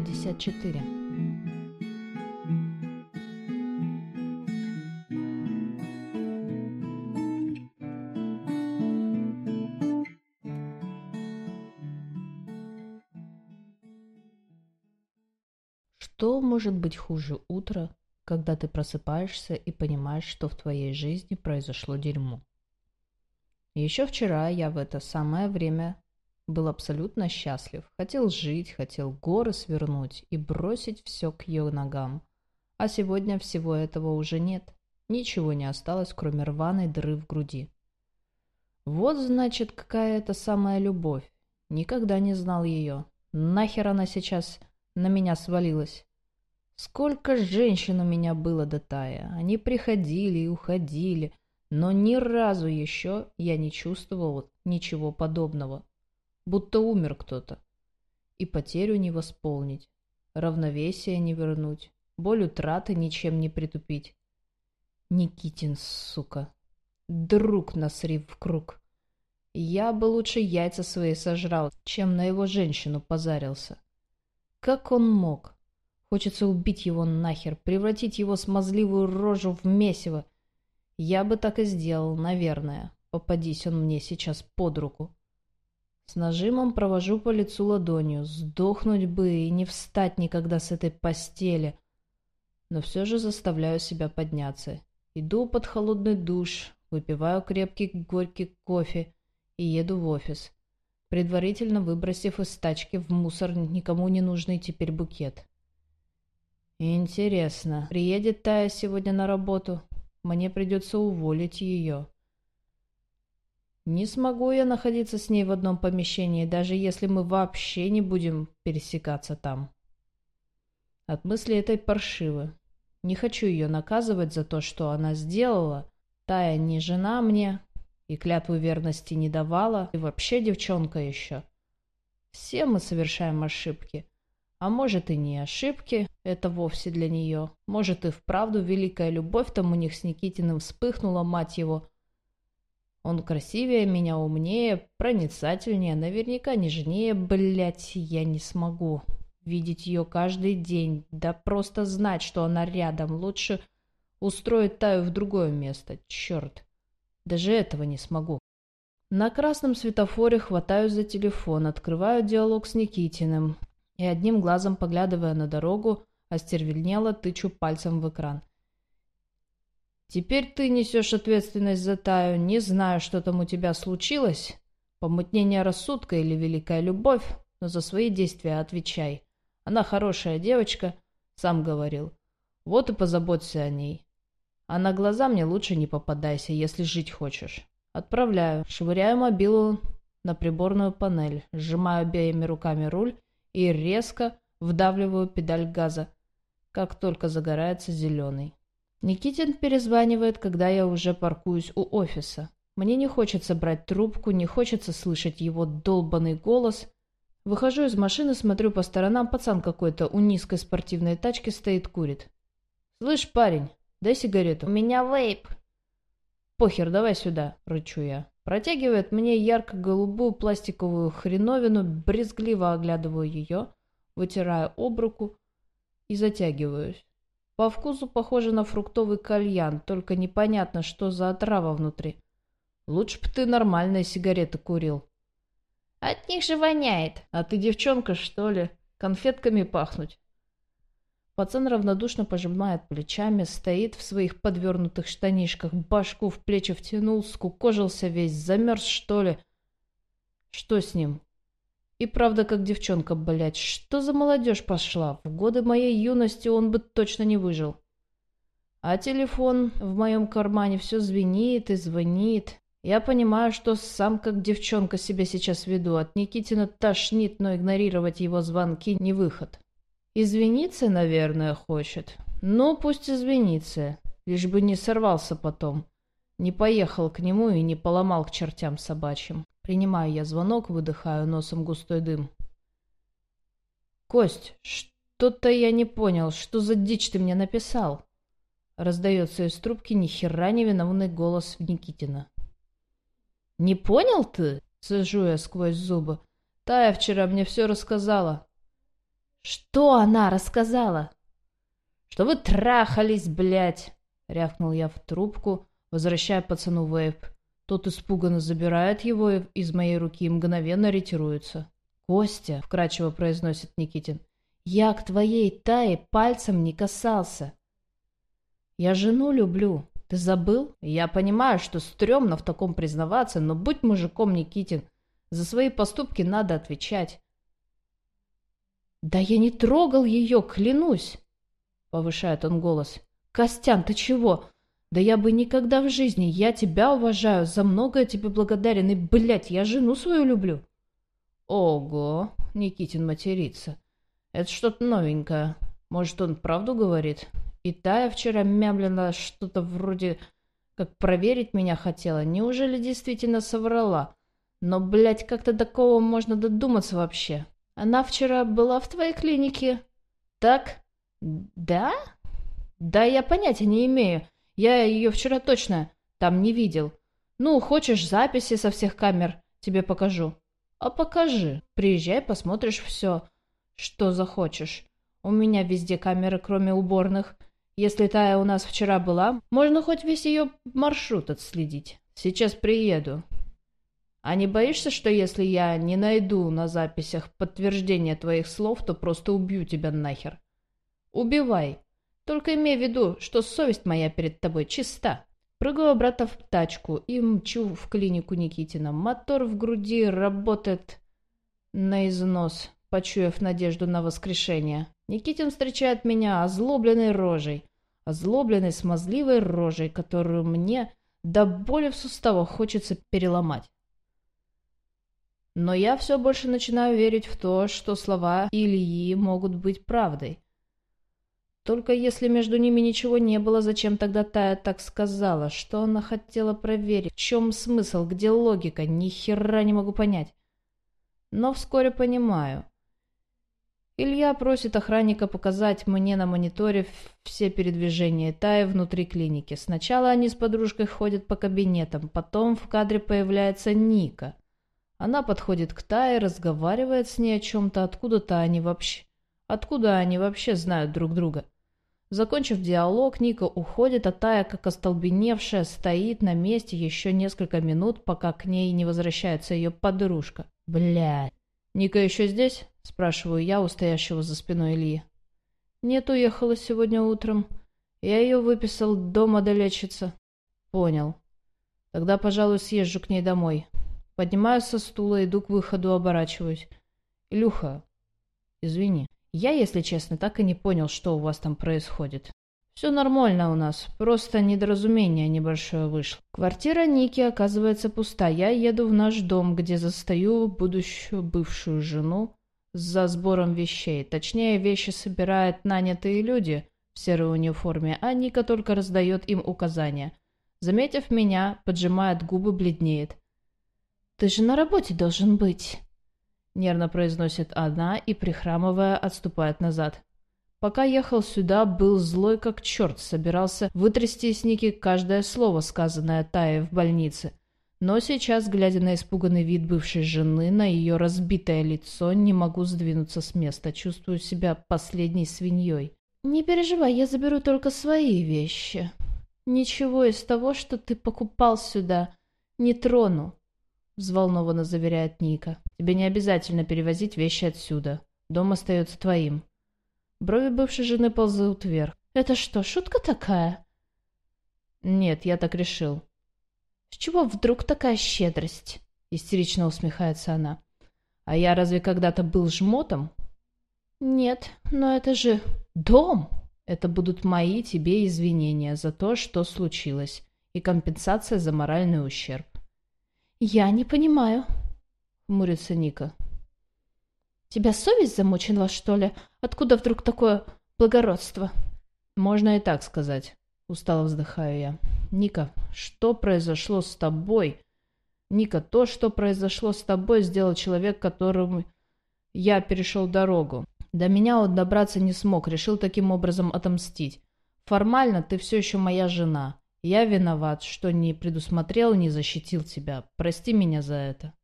54. Что может быть хуже утра, когда ты просыпаешься и понимаешь, что в твоей жизни произошло дерьмо? Еще вчера я в это самое время был абсолютно счастлив. Хотел жить, хотел горы свернуть и бросить все к ее ногам. А сегодня всего этого уже нет. Ничего не осталось, кроме рваной дыры в груди. Вот, значит, какая это самая любовь. Никогда не знал ее. Нахер она сейчас на меня свалилась? Сколько женщин у меня было до тая. Они приходили и уходили, но ни разу еще я не чувствовал ничего подобного будто умер кто-то. И потерю не восполнить, равновесие не вернуть, боль утраты ничем не притупить. Никитин, сука, друг насрив в круг. Я бы лучше яйца свои сожрал, чем на его женщину позарился. Как он мог? Хочется убить его нахер, превратить его смазливую рожу в месиво. Я бы так и сделал, наверное, попадись он мне сейчас под руку. С нажимом провожу по лицу ладонью. Сдохнуть бы и не встать никогда с этой постели. Но все же заставляю себя подняться. Иду под холодный душ, выпиваю крепкий горький кофе и еду в офис, предварительно выбросив из тачки в мусор никому не нужный теперь букет. Интересно, приедет Тая сегодня на работу? Мне придется уволить ее. Не смогу я находиться с ней в одном помещении, даже если мы вообще не будем пересекаться там. От мысли этой паршивы. Не хочу ее наказывать за то, что она сделала. Тая не жена мне и клятву верности не давала, и вообще девчонка еще. Все мы совершаем ошибки. А может и не ошибки, это вовсе для нее. Может и вправду великая любовь там у них с Никитиным вспыхнула, мать его, он красивее меня, умнее, проницательнее, наверняка нежнее, блять, я не смогу. Видеть ее каждый день, да просто знать, что она рядом. Лучше устроить Таю в другое место. Черт, даже этого не смогу. На красном светофоре хватаю за телефон, открываю диалог с Никитиным и одним глазом, поглядывая на дорогу, остервельнело тычу пальцем в экран. Теперь ты несешь ответственность за Таю. Не знаю, что там у тебя случилось. Помутнение рассудка или великая любовь, но за свои действия отвечай. Она хорошая девочка, сам говорил. Вот и позаботься о ней. А на глаза мне лучше не попадайся, если жить хочешь. Отправляю. Швыряю мобилу на приборную панель, сжимаю обеими руками руль и резко вдавливаю педаль газа, как только загорается зеленый. Никитин перезванивает, когда я уже паркуюсь у офиса. Мне не хочется брать трубку, не хочется слышать его долбанный голос. Выхожу из машины, смотрю по сторонам, пацан какой-то у низкой спортивной тачки стоит, курит. «Слышь, парень, дай сигарету». «У меня вейп». «Похер, давай сюда», — рычу я. Протягивает мне ярко-голубую пластиковую хреновину, брезгливо оглядываю ее, вытираю об руку и затягиваюсь. По вкусу похоже на фруктовый кальян, только непонятно, что за отрава внутри. Лучше бы ты нормальные сигареты курил. От них же воняет. А ты девчонка, что ли? Конфетками пахнуть. Пацан равнодушно пожимает плечами, стоит в своих подвернутых штанишках, башку в плечи втянул, скукожился весь, замерз, что ли? Что с ним? И правда, как девчонка, блядь, что за молодежь пошла? В годы моей юности он бы точно не выжил. А телефон в моем кармане все звенит и звонит. Я понимаю, что сам как девчонка себя сейчас веду. От Никитина тошнит, но игнорировать его звонки не выход. Извиниться, наверное, хочет. Ну, пусть извинится. Лишь бы не сорвался потом. Не поехал к нему и не поломал к чертям собачьим. Принимаю я звонок, выдыхаю носом густой дым. «Кость, что-то я не понял. Что за дичь ты мне написал?» Раздается из трубки ни хера не виновный голос Никитина. «Не понял ты?» — сажу я сквозь зубы. «Тая вчера мне все рассказала». Что она рассказала? Что вы трахались, блядь, рявкнул я в трубку, возвращая пацану вейп. Тот испуганно забирает его из моей руки и мгновенно ретируется. «Костя», — вкрадчиво произносит Никитин, — «я к твоей тае пальцем не касался». «Я жену люблю. Ты забыл? Я понимаю, что стрёмно в таком признаваться, но будь мужиком, Никитин. За свои поступки надо отвечать». «Да я не трогал ее, клянусь!» — повышает он голос. «Костян, ты чего? Да я бы никогда в жизни, я тебя уважаю, за многое тебе благодарен, и, блядь, я жену свою люблю. Ого, Никитин матерится. Это что-то новенькое. Может, он правду говорит? И Тая вчера мямлила что-то вроде как проверить меня хотела. Неужели действительно соврала? Но, блядь, как-то такого можно додуматься вообще. Она вчера была в твоей клинике? Так? Да? Да, я понятия не имею. Я ее вчера точно там не видел. Ну, хочешь записи со всех камер? Тебе покажу. А покажи. Приезжай, посмотришь все, что захочешь. У меня везде камеры, кроме уборных. Если Тая у нас вчера была, можно хоть весь ее маршрут отследить. Сейчас приеду. А не боишься, что если я не найду на записях подтверждения твоих слов, то просто убью тебя нахер? Убивай. Только имей в виду, что совесть моя перед тобой чиста. Прыгаю обратно в тачку и мчу в клинику Никитина. Мотор в груди работает на износ, почуяв надежду на воскрешение. Никитин встречает меня озлобленной рожей. Озлобленной смазливой рожей, которую мне до боли в суставах хочется переломать. Но я все больше начинаю верить в то, что слова Ильи могут быть правдой. Только если между ними ничего не было, зачем тогда Тая так сказала? Что она хотела проверить? В чем смысл? Где логика? Ни хера не могу понять. Но вскоре понимаю. Илья просит охранника показать мне на мониторе все передвижения Таи внутри клиники. Сначала они с подружкой ходят по кабинетам, потом в кадре появляется Ника. Она подходит к Тае, разговаривает с ней о чем-то, откуда-то они вообще... Откуда они вообще знают друг друга? Закончив диалог, Ника уходит, а Тая, как остолбеневшая, стоит на месте еще несколько минут, пока к ней не возвращается ее подружка. Блядь. «Ника еще здесь?» – спрашиваю я у стоящего за спиной Ильи. «Нет, уехала сегодня утром. Я ее выписал, дома долечиться». «Понял. Тогда, пожалуй, съезжу к ней домой. Поднимаюсь со стула, иду к выходу, оборачиваюсь. Илюха, извини». Я, если честно, так и не понял, что у вас там происходит. Все нормально у нас, просто недоразумение небольшое вышло. Квартира Ники оказывается пуста. Я еду в наш дом, где застаю будущую бывшую жену за сбором вещей. Точнее, вещи собирают нанятые люди в серой униформе, а Ника только раздает им указания. Заметив меня, поджимает губы, бледнеет. «Ты же на работе должен быть!» Нервно произносит она и, прихрамывая, отступает назад. Пока ехал сюда, был злой как черт, собирался вытрясти из Ники каждое слово, сказанное Тае в больнице. Но сейчас, глядя на испуганный вид бывшей жены, на ее разбитое лицо, не могу сдвинуться с места, чувствую себя последней свиньей. «Не переживай, я заберу только свои вещи. Ничего из того, что ты покупал сюда, не трону взволнованно заверяет Ника. «Тебе не обязательно перевозить вещи отсюда. Дом остается твоим». Брови бывшей жены ползут вверх. «Это что, шутка такая?» «Нет, я так решил». «С чего вдруг такая щедрость?» Истерично усмехается она. «А я разве когда-то был жмотом?» «Нет, но это же дом!» «Это будут мои тебе извинения за то, что случилось, и компенсация за моральный ущерб. «Я не понимаю», — хмурится Ника. «Тебя совесть замучила, что ли? Откуда вдруг такое благородство?» «Можно и так сказать», — устало вздыхаю я. «Ника, что произошло с тобой?» «Ника, то, что произошло с тобой, сделал человек, которому я перешел дорогу. До меня он добраться не смог, решил таким образом отомстить. Формально ты все еще моя жена. Я виноват, что не предусмотрел, не защитил тебя. Прости меня за это.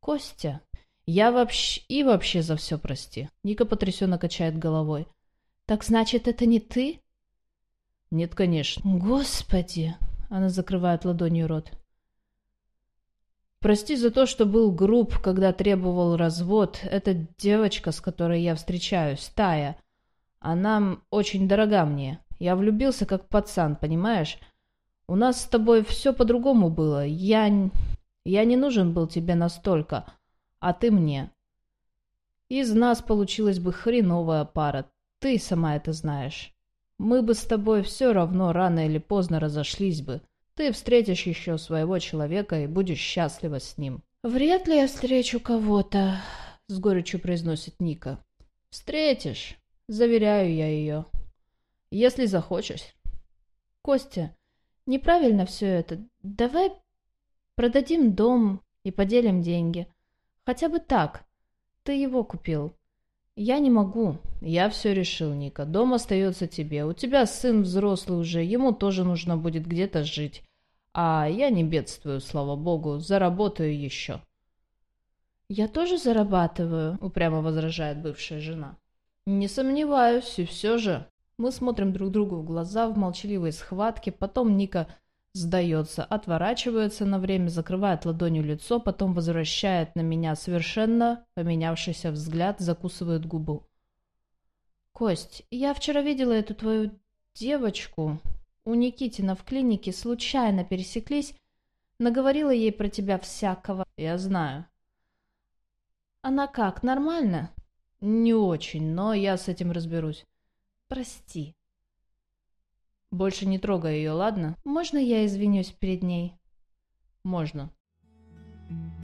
Костя, Я вообще... И вообще за все прости. Ника потрясенно качает головой. Так значит, это не ты? Нет, конечно. Господи. Она закрывает ладонью рот. Прости за то, что был груб, когда требовал развод. Эта девочка, с которой я встречаюсь, Тая. Она очень дорога мне. Я влюбился как пацан, понимаешь? У нас с тобой все по-другому было. Я... Я не нужен был тебе настолько, а ты мне. Из нас получилась бы хреновая пара. Ты сама это знаешь. Мы бы с тобой все равно рано или поздно разошлись бы. Ты встретишь еще своего человека и будешь счастлива с ним. «Вряд ли я встречу кого-то», — с горечью произносит Ника. «Встретишь. Заверяю я ее. Если захочешь». «Костя, неправильно все это. Давай продадим дом и поделим деньги. Хотя бы так. Ты его купил. Я не могу. Я все решил, Ника. Дом остается тебе. У тебя сын взрослый уже, ему тоже нужно будет где-то жить. А я не бедствую, слава богу, заработаю еще. «Я тоже зарабатываю», — упрямо возражает бывшая жена. «Не сомневаюсь, и все же». Мы смотрим друг другу в глаза в молчаливой схватке, потом Ника сдается, отворачивается на время, закрывает ладонью лицо, потом возвращает на меня совершенно поменявшийся взгляд, закусывает губу. «Кость, я вчера видела эту твою девочку у Никитина в клинике случайно пересеклись, наговорила ей про тебя всякого. Я знаю. Она как, нормально? Не очень, но я с этим разберусь прости». «Больше не трогай ее, ладно? Можно я извинюсь перед ней?» «Можно». Thank.